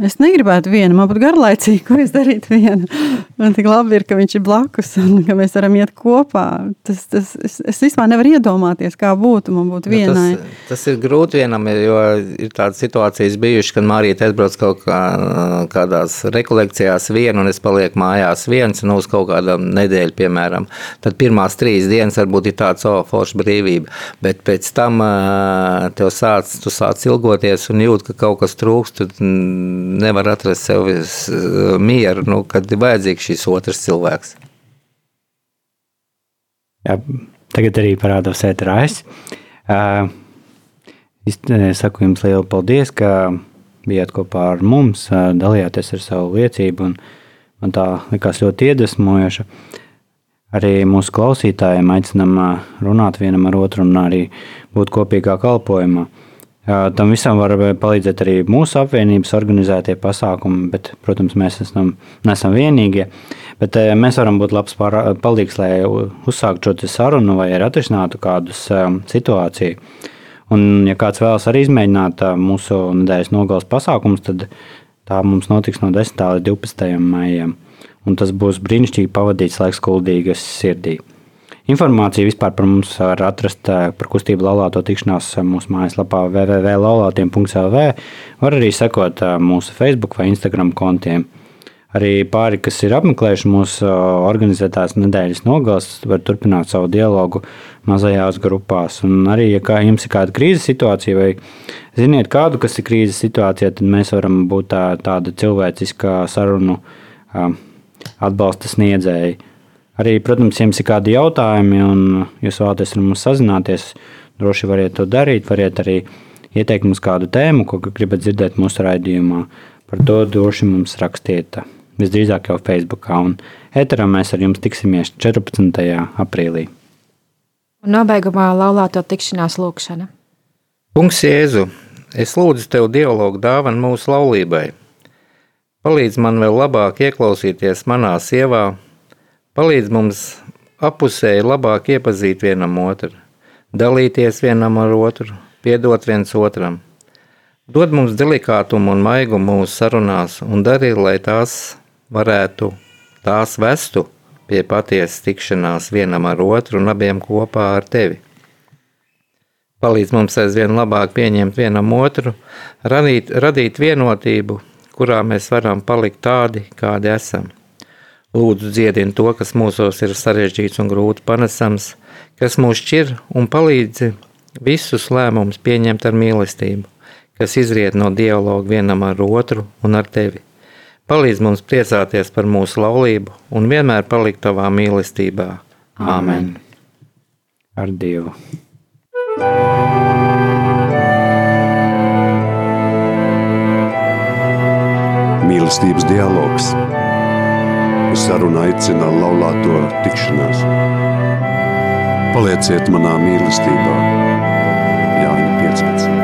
Es negribētu vienu, man būtu garlaicīgi, ko es darītu vienu. Un tik labi ir, ka viņš ir blakus un ka mēs varam iet kopā. Tas, tas, es, es vispār nevaru iedomāties, kā būtu man būt vienai. Nu, tas, tas ir grūti vienam, jo ir tādas situācijas bijušas, kad Mārija aizbrauc kaut kā, kādās rekolekcijās vienu, un es palieku mājās viens, un uz kaut kādām nedēļu, piemēram. Tad pirmās trīs dienas varbūt ir tāds, o, oh, forša brīvība, bet pēc tam tev sāc, tu sāc ilgoties un jūt, ka kaut kas trūkst, tu nevar atrast sev mieru, nu, kad ir vajadzīgs šis otrs cilvēks. Jā, tagad arī parādās ēterājs. Uh, saku jums lielu paldies, ka bijāt kopā ar mums, dalījāties ar savu liecību. Man tā likās ļoti iedvesmojoša. Arī mūsu klausītājiem aicinām runāt vienam ar otru un arī būt kopīgā kalpošanā. Tam visam var palīdzēt arī mūsu apvienības organizētie pasākumi, bet, protams, mēs esam, neesam vienīgie. Bet mēs varam būt labs palīgs, lai uzsāktu šo sarunu vai atrisinātu kādu situāciju. Un, ja kāds vēlas arī izmēģināt mūsu nedēļas nogales pasākumus, tad tā mums notiks no 10. līdz 12. maijam. Un tas būs brīnišķīgi pavadīts laiks kuldīgas sirdī. Informāciju vispār par mums var atrast eh, par kustību laulāto tikšanās eh, mūsu mājaslapā www.laulātiem.lv. Var arī sekot eh, mūsu Facebook vai Instagram kontiem. Arī pāri, kas ir apmeklējuši mūsu organizētās nedēļas nogales, var turpināt savu dialogu mazajās grupās. Un arī, ja kā, jums ir kāda krīzes situācija, vai ziniet kādu, kas ir krīzes situācijā, tad mēs varam būt tā, tāda cilvēciska sarunu atbalsta sniedzēja. Arī, protams, jums ir kādi jautājumi, un jūs vēlaties ar mums sazināties, droši variet to darīt. Variet arī ieteikt mums kādu tēmu, ko gribat dzirdēt mūsu raidījumā. Par to droši mums rakstiet visdrīzāk jau Facebook. Un ēterā mēs ar jums tiksimies 14. aprīlī. Un nobeigumā laulāto tikšanās lūkšana. Kungs Jēzu, es lūdzu Tev dialogu dāvanu mūsu laulībai. Palīdz man vēl labāk ieklausīties manā sievā, palīdz mums apusēji labāk iepazīt vienam otru, dalīties vienam ar otru, piedot viens otram. Dod mums delikātumu un maigumu mūsu sarunās un dari, lai tās varētu, tās vestu pie patiesas tikšanās vienam ar otru un abiem kopā ar tevi. Palīdz mums aizvien labāk pieņemt vienam otru, radīt, radīt vienotību, kurā mēs varam palikt tādi, kādi esam. Lūdzu, dziedini to, kas mūsos ir sarežģīts un grūti panesams, kas mūs šķir un palīdzi visus lēmumus pieņemt ar mīlestību, kas izriet no dialoga vienam ar otru un ar tevi. Palīdz mums priecāties par mūsu laulību un vienmēr palikt tavā mīlestībā. Āmen! Ar Dievu! Mīlestības dialogs uz sarunu aicina laulāto tikšanās. Palieciet manā mīlestībā, Jāņa 15.